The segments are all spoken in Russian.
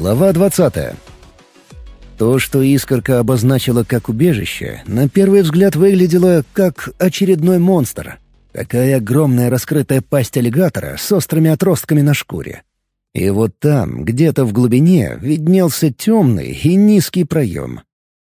Глава 20. То, что искорка обозначила как убежище, на первый взгляд выглядело как очередной монстр. Такая огромная раскрытая пасть аллигатора с острыми отростками на шкуре. И вот там, где-то в глубине, виднелся темный и низкий проем.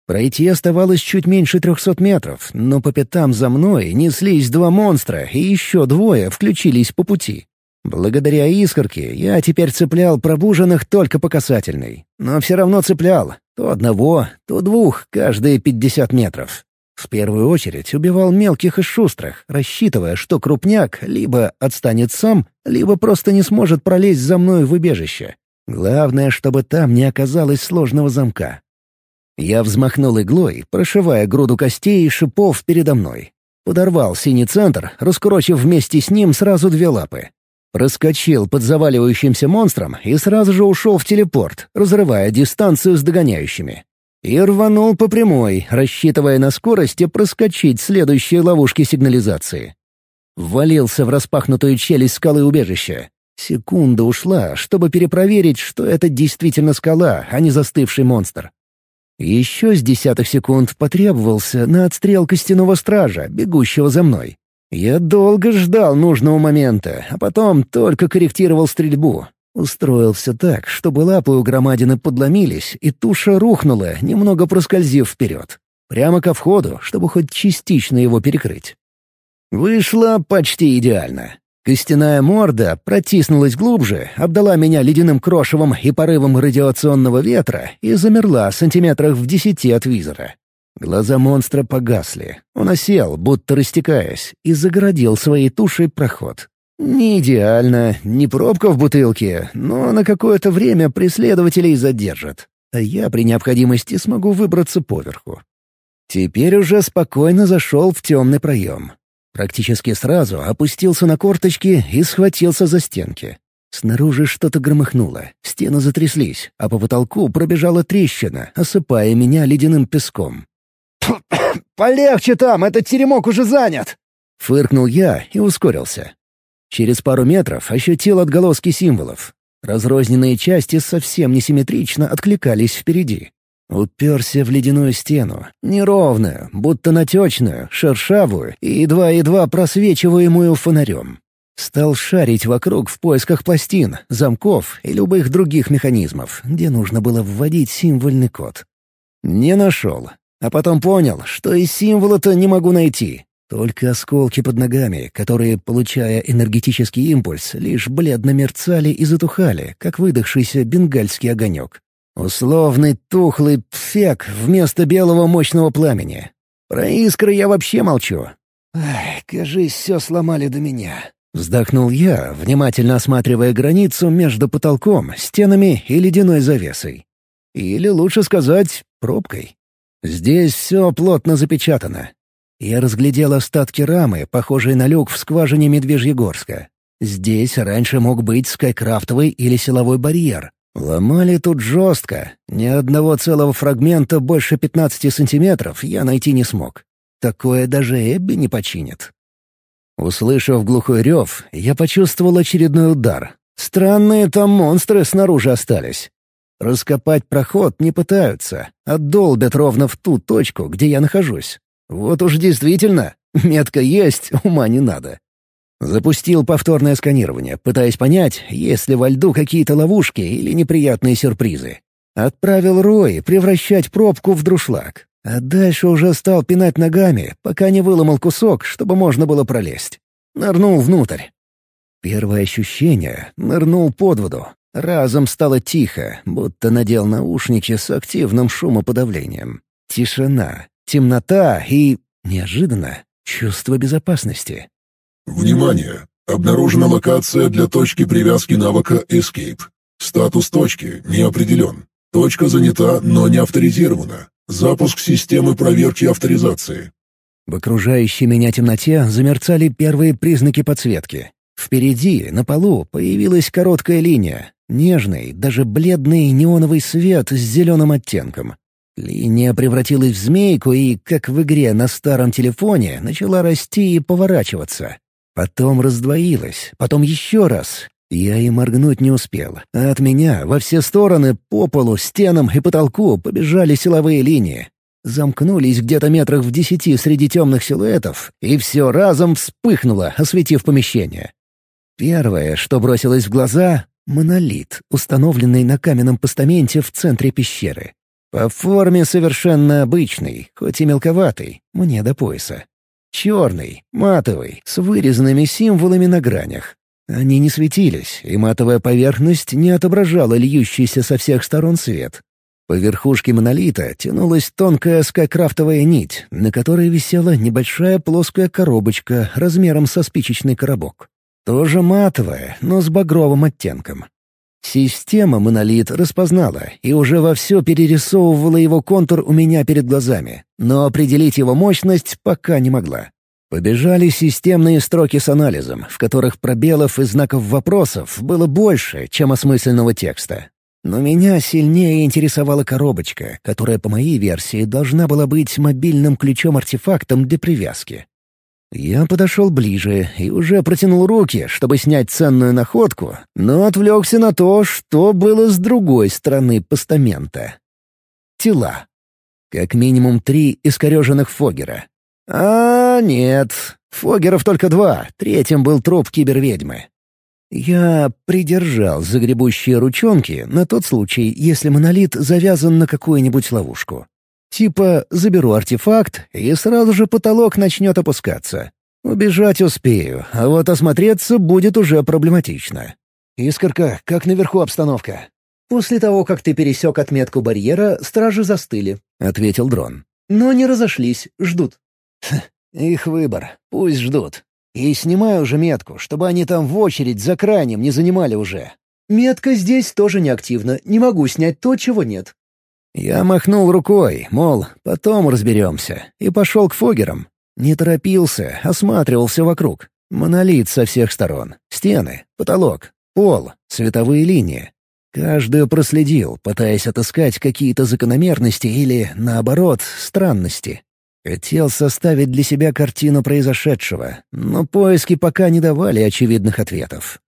Пройти оставалось чуть меньше трехсот метров, но по пятам за мной неслись два монстра, и еще двое включились по пути. Благодаря искорке я теперь цеплял пробуженных только по касательной. Но все равно цеплял. То одного, то двух, каждые пятьдесят метров. В первую очередь убивал мелких и шустрых, рассчитывая, что крупняк либо отстанет сам, либо просто не сможет пролезть за мной в убежище. Главное, чтобы там не оказалось сложного замка. Я взмахнул иглой, прошивая груду костей и шипов передо мной. Подорвал синий центр, раскурочив вместе с ним сразу две лапы. Проскочил под заваливающимся монстром и сразу же ушел в телепорт, разрывая дистанцию с догоняющими. И рванул по прямой, рассчитывая на скорости проскочить следующие ловушки сигнализации. Ввалился в распахнутую челюсть скалы убежища. Секунда ушла, чтобы перепроверить, что это действительно скала, а не застывший монстр. Еще с десятых секунд потребовался на отстрел костяного стража, бегущего за мной. Я долго ждал нужного момента, а потом только корректировал стрельбу. Устроил все так, чтобы лапы у громадины подломились, и туша рухнула, немного проскользив вперед. Прямо ко входу, чтобы хоть частично его перекрыть. Вышло почти идеально. Костяная морда протиснулась глубже, обдала меня ледяным крошевом и порывом радиационного ветра и замерла сантиметрах в десяти от визора. Глаза монстра погасли. Он осел, будто растекаясь, и загородил своей тушей проход. Не идеально, не пробка в бутылке, но на какое-то время преследователей задержат. А я при необходимости смогу выбраться поверху. Теперь уже спокойно зашел в темный проем. Практически сразу опустился на корточки и схватился за стенки. Снаружи что-то громыхнуло, стены затряслись, а по потолку пробежала трещина, осыпая меня ледяным песком. «Полегче там, этот теремок уже занят!» Фыркнул я и ускорился. Через пару метров ощутил отголоски символов. Разрозненные части совсем несимметрично откликались впереди. Уперся в ледяную стену, неровную, будто натечную, шершавую и едва-едва просвечиваемую фонарем. Стал шарить вокруг в поисках пластин, замков и любых других механизмов, где нужно было вводить символьный код. Не нашел, а потом понял, что и символа-то не могу найти. Только осколки под ногами, которые, получая энергетический импульс, лишь бледно мерцали и затухали, как выдохшийся бенгальский огонек. Условный тухлый пфек вместо белого мощного пламени. Про искры я вообще молчу. «Ай, кажись, все сломали до меня», — вздохнул я, внимательно осматривая границу между потолком, стенами и ледяной завесой. Или, лучше сказать, пробкой. Здесь все плотно запечатано. Я разглядел остатки рамы, похожие на люк в скважине Медвежьегорска. Здесь раньше мог быть скайкрафтовый или силовой барьер. Ломали тут жестко. Ни одного целого фрагмента больше 15 сантиметров я найти не смог. Такое даже Эбби не починит. Услышав глухой рев, я почувствовал очередной удар. Странные там монстры снаружи остались. Раскопать проход не пытаются, а долбят ровно в ту точку, где я нахожусь. Вот уж действительно, метка есть, ума не надо. Запустил повторное сканирование, пытаясь понять, есть ли во льду какие-то ловушки или неприятные сюрпризы. Отправил Рой превращать пробку в друшлаг. А дальше уже стал пинать ногами, пока не выломал кусок, чтобы можно было пролезть. Нырнул внутрь. Первое ощущение — нырнул под воду, Разом стало тихо, будто надел наушники с активным шумоподавлением. Тишина, темнота и, неожиданно, чувство безопасности. Внимание! Обнаружена локация для точки привязки навыка Escape. Статус точки не определен. Точка занята, но не авторизирована. Запуск системы проверки авторизации. В окружающей меня темноте замерцали первые признаки подсветки. Впереди, на полу, появилась короткая линия, Нежный, даже бледный неоновый свет с зеленым оттенком. Линия превратилась в змейку и, как в игре на старом телефоне, начала расти и поворачиваться. Потом раздвоилась, потом еще раз. Я и моргнуть не успел, а от меня во все стороны, по полу, стенам и потолку побежали силовые линии. Замкнулись где-то метрах в десяти среди темных силуэтов, и все разом вспыхнуло, осветив помещение. Первое, что бросилось в глаза — монолит, установленный на каменном постаменте в центре пещеры. По форме совершенно обычный, хоть и мелковатый, мне до пояса. Черный, матовый, с вырезанными символами на гранях. Они не светились, и матовая поверхность не отображала льющийся со всех сторон свет. По верхушке монолита тянулась тонкая скайкрафтовая нить, на которой висела небольшая плоская коробочка размером со спичечный коробок. Тоже матовая, но с багровым оттенком. Система монолит распознала и уже вовсю перерисовывала его контур у меня перед глазами, но определить его мощность пока не могла. Побежали системные строки с анализом, в которых пробелов и знаков вопросов было больше, чем осмысленного текста. Но меня сильнее интересовала коробочка, которая, по моей версии, должна была быть мобильным ключом-артефактом для привязки. Я подошел ближе и уже протянул руки, чтобы снять ценную находку, но отвлекся на то, что было с другой стороны постамента. Тела. Как минимум три искореженных Фогера. А нет, Фогеров только два, третьим был труп киберведьмы. Я придержал загребущие ручонки на тот случай, если монолит завязан на какую-нибудь ловушку. Типа заберу артефакт, и сразу же потолок начнет опускаться. Убежать успею, а вот осмотреться будет уже проблематично. «Искорка, как наверху обстановка?» «После того, как ты пересек отметку барьера, стражи застыли», — ответил дрон. «Но не разошлись, ждут». «Их выбор. Пусть ждут. И снимаю уже метку, чтобы они там в очередь за крайним не занимали уже». «Метка здесь тоже неактивна. Не могу снять то, чего нет. Я махнул рукой, мол, потом разберемся, и пошел к Фогерам. Не торопился, осматривался вокруг. Монолит со всех сторон, стены, потолок, пол, световые линии. Каждую проследил, пытаясь отыскать какие-то закономерности или, наоборот, странности. Хотел составить для себя картину произошедшего, но поиски пока не давали очевидных ответов.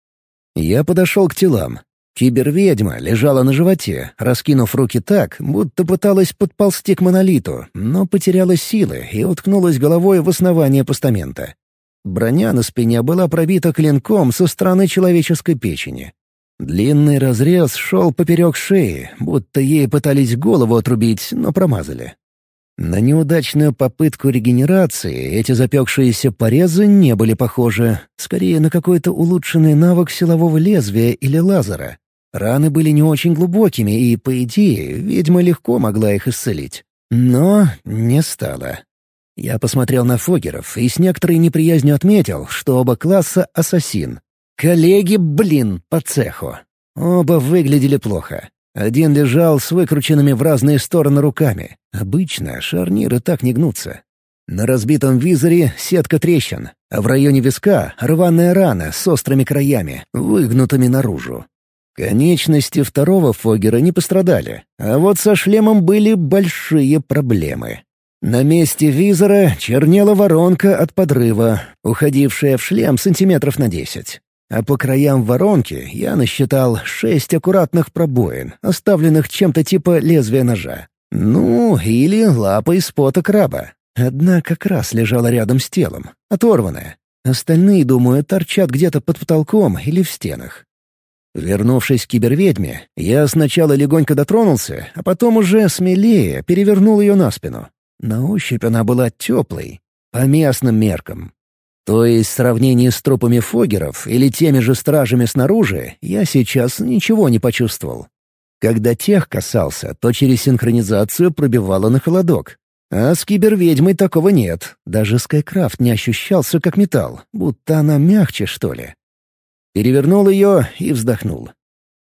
Я подошел к телам, Киберведьма лежала на животе, раскинув руки так, будто пыталась подползти к монолиту, но потеряла силы и уткнулась головой в основание постамента. Броня на спине была пробита клинком со стороны человеческой печени. Длинный разрез шел поперек шеи, будто ей пытались голову отрубить, но промазали. На неудачную попытку регенерации эти запекшиеся порезы не были похожи, скорее на какой-то улучшенный навык силового лезвия или лазера. Раны были не очень глубокими, и, по идее, ведьма легко могла их исцелить. Но не стала. Я посмотрел на Фогеров и с некоторой неприязнью отметил, что оба класса — ассасин. Коллеги, блин, по цеху. Оба выглядели плохо. Один лежал с выкрученными в разные стороны руками. Обычно шарниры так не гнутся. На разбитом визоре сетка трещин, а в районе виска — рваная рана с острыми краями, выгнутыми наружу. Конечности второго Фогера не пострадали, а вот со шлемом были большие проблемы. На месте визора чернела воронка от подрыва, уходившая в шлем сантиметров на десять. А по краям воронки я насчитал шесть аккуратных пробоин, оставленных чем-то типа лезвия ножа. Ну, или лапой спота краба. Одна как раз лежала рядом с телом, оторванная. Остальные, думаю, торчат где-то под потолком или в стенах. Вернувшись к киберведьме, я сначала легонько дотронулся, а потом уже смелее перевернул ее на спину. На ощупь она была теплой, по местным меркам. То есть в сравнении с трупами фогеров или теми же стражами снаружи я сейчас ничего не почувствовал. Когда тех касался, то через синхронизацию пробивало на холодок. А с киберведьмой такого нет. Даже Скайкрафт не ощущался как металл, будто она мягче, что ли. Перевернул ее и вздохнул.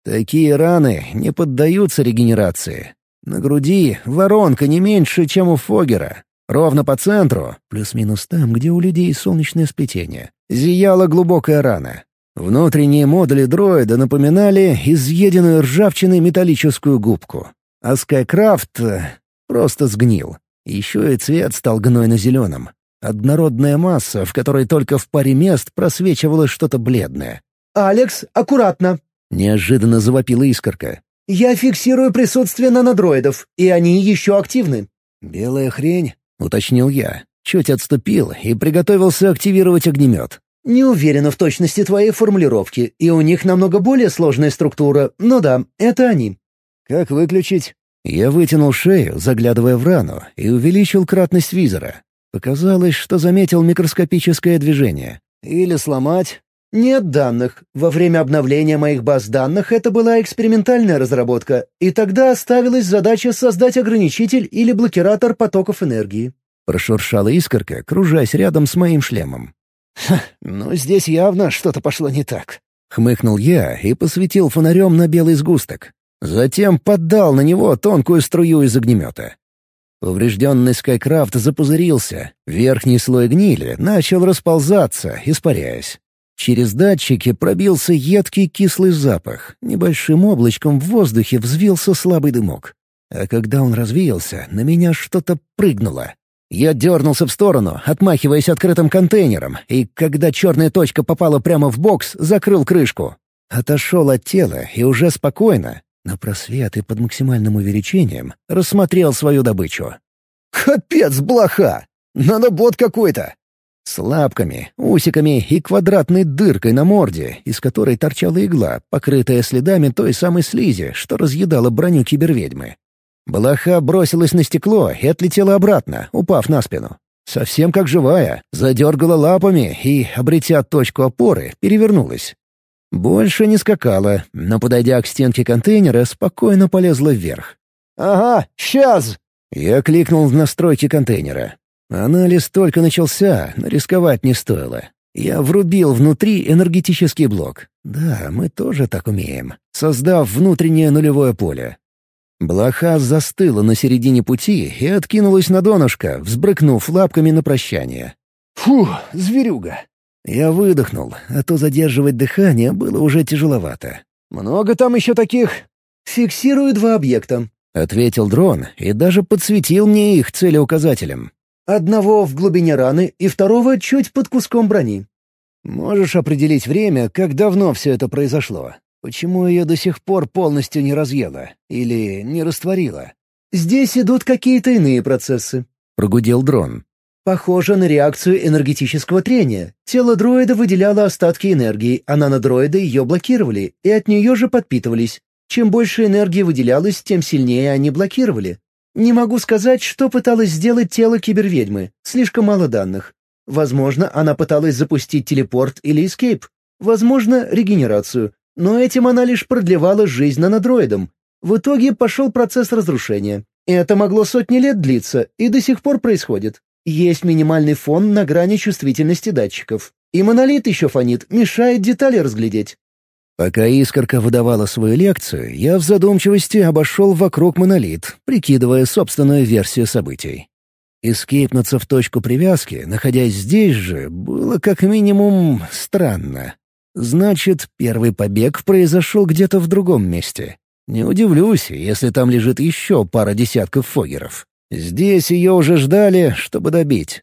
Такие раны не поддаются регенерации. На груди воронка не меньше, чем у Фогера. Ровно по центру, плюс-минус там, где у людей солнечное сплетение, зияла глубокая рана. Внутренние модули дроида напоминали изъеденную ржавчиной металлическую губку. А Скайкрафт э, просто сгнил. Еще и цвет стал гнойно-зеленым. Однородная масса, в которой только в паре мест просвечивало что-то бледное. «Алекс, аккуратно!» — неожиданно завопила искорка. «Я фиксирую присутствие нанодроидов, и они еще активны». «Белая хрень?» — уточнил я. Чуть отступил и приготовился активировать огнемет. «Не уверена в точности твоей формулировки, и у них намного более сложная структура, но да, это они». «Как выключить?» Я вытянул шею, заглядывая в рану, и увеличил кратность визора. Показалось, что заметил микроскопическое движение. Или сломать. Нет данных. Во время обновления моих баз данных это была экспериментальная разработка, и тогда оставилась задача создать ограничитель или блокиратор потоков энергии. Прошуршала искорка, кружась рядом с моим шлемом. «Ха, ну здесь явно что-то пошло не так». Хмыкнул я и посветил фонарем на белый сгусток. Затем поддал на него тонкую струю из огнемета. Поврежденный Скайкрафт запузырился, верхний слой гнили начал расползаться, испаряясь. Через датчики пробился едкий кислый запах, небольшим облачком в воздухе взвился слабый дымок. А когда он развеялся, на меня что-то прыгнуло. Я дернулся в сторону, отмахиваясь открытым контейнером, и когда черная точка попала прямо в бокс, закрыл крышку. Отошел от тела и уже спокойно, на просвет и под максимальным увеличением рассмотрел свою добычу. «Капец, блоха! Нанобот какой-то!» С лапками, усиками и квадратной дыркой на морде, из которой торчала игла, покрытая следами той самой слизи, что разъедала броню киберведьмы. Блоха бросилась на стекло и отлетела обратно, упав на спину. Совсем как живая, задергала лапами и, обретя точку опоры, перевернулась. Больше не скакала, но, подойдя к стенке контейнера, спокойно полезла вверх. «Ага, сейчас!» Я кликнул в настройки контейнера. Анализ только начался, но рисковать не стоило. Я врубил внутри энергетический блок. Да, мы тоже так умеем, создав внутреннее нулевое поле. Блоха застыла на середине пути и откинулась на донышко, взбрыкнув лапками на прощание. «Фу, зверюга!» Я выдохнул, а то задерживать дыхание было уже тяжеловато. «Много там еще таких?» «Фиксирую два объекта», — ответил дрон и даже подсветил мне их целеуказателем. «Одного в глубине раны и второго чуть под куском брони». «Можешь определить время, как давно все это произошло? Почему ее до сих пор полностью не разъела? Или не растворила?» «Здесь идут какие-то иные процессы», — прогудел дрон. Похоже на реакцию энергетического трения. Тело дроида выделяло остатки энергии, а нанодроиды ее блокировали, и от нее же подпитывались. Чем больше энергии выделялось, тем сильнее они блокировали. Не могу сказать, что пыталось сделать тело киберведьмы. Слишком мало данных. Возможно, она пыталась запустить телепорт или эскейп. Возможно, регенерацию. Но этим она лишь продлевала жизнь нанодроидам. В итоге пошел процесс разрушения. Это могло сотни лет длиться, и до сих пор происходит. Есть минимальный фон на грани чувствительности датчиков. И монолит еще фонит, мешает детали разглядеть. Пока искорка выдавала свою лекцию, я в задумчивости обошел вокруг монолит, прикидывая собственную версию событий. Эскейпнуться в точку привязки, находясь здесь же, было как минимум странно. Значит, первый побег произошел где-то в другом месте. Не удивлюсь, если там лежит еще пара десятков фогеров. Здесь ее уже ждали, чтобы добить.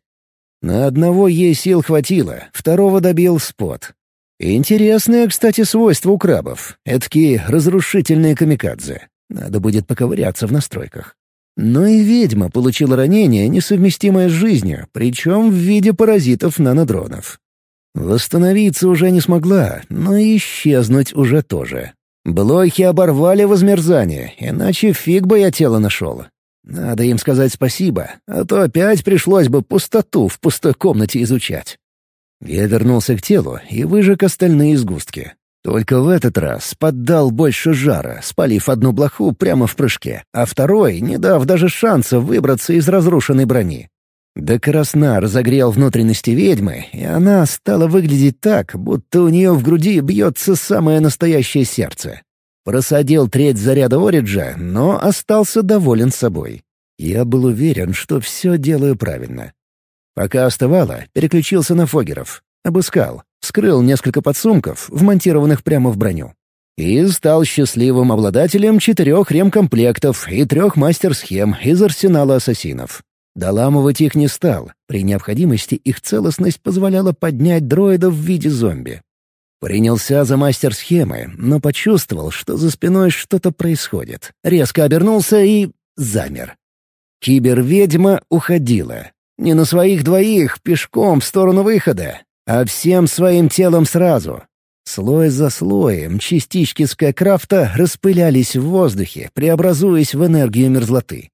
На одного ей сил хватило, второго добил спот. Интересное, кстати, свойство у крабов. Эдакие разрушительные камикадзе. Надо будет поковыряться в настройках. Но и ведьма получила ранение, несовместимое с жизнью, причем в виде паразитов нанодронов. Восстановиться уже не смогла, но и исчезнуть уже тоже. Блохи оборвали возмерзание, иначе фиг бы я тело нашел. Надо им сказать спасибо, а то опять пришлось бы пустоту в пустой комнате изучать. Я вернулся к телу и выжег остальные сгустки. Только в этот раз поддал больше жара, спалив одну блоху прямо в прыжке, а второй, не дав даже шанса выбраться из разрушенной брони. До красна разогрел внутренности ведьмы, и она стала выглядеть так, будто у нее в груди бьется самое настоящее сердце. Просадил треть заряда Ориджа, но остался доволен собой. Я был уверен, что все делаю правильно. Пока остывало, переключился на фогеров. Обыскал, вскрыл несколько подсумков, вмонтированных прямо в броню. И стал счастливым обладателем четырех ремкомплектов и трех мастер-схем из арсенала ассасинов. Доламывать их не стал. При необходимости их целостность позволяла поднять дроидов в виде зомби. Принялся за мастер схемы, но почувствовал, что за спиной что-то происходит. Резко обернулся и замер. Кибер-ведьма уходила. Не на своих двоих, пешком в сторону выхода, а всем своим телом сразу. Слой за слоем частички скайкрафта распылялись в воздухе, преобразуясь в энергию мерзлоты.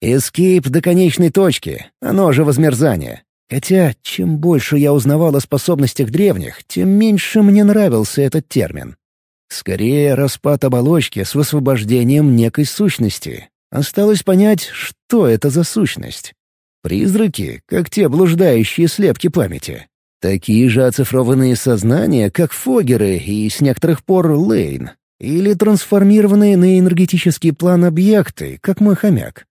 Эскейп до конечной точки, оно же возмерзание. Хотя, чем больше я узнавал о способностях древних, тем меньше мне нравился этот термин. Скорее, распад оболочки с высвобождением некой сущности. Осталось понять, что это за сущность. Призраки, как те блуждающие слепки памяти. Такие же оцифрованные сознания, как Фогеры и с некоторых пор Лейн. Или трансформированные на энергетический план объекты, как мой хомяк.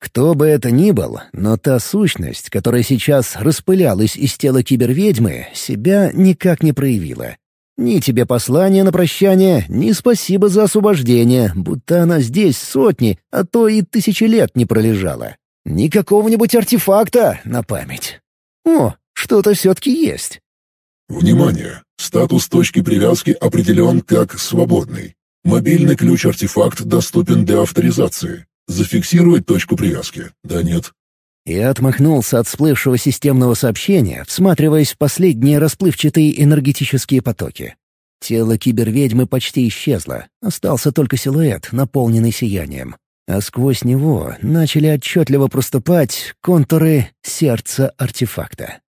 Кто бы это ни был, но та сущность, которая сейчас распылялась из тела киберведьмы, себя никак не проявила. Ни тебе послание на прощание, ни спасибо за освобождение, будто она здесь сотни, а то и тысячи лет не пролежала. Ни какого-нибудь артефакта на память. О, что-то все-таки есть. Внимание! Статус точки привязки определен как «свободный». Мобильный ключ-артефакт доступен для авторизации. Зафиксировать точку привязки? Да, нет. Я отмахнулся от всплывшего системного сообщения, всматриваясь в последние расплывчатые энергетические потоки. Тело киберведьмы почти исчезло, остался только силуэт, наполненный сиянием. А сквозь него начали отчетливо проступать контуры сердца артефакта.